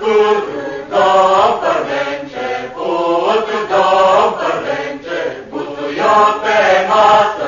născut Domn fără de început, Domn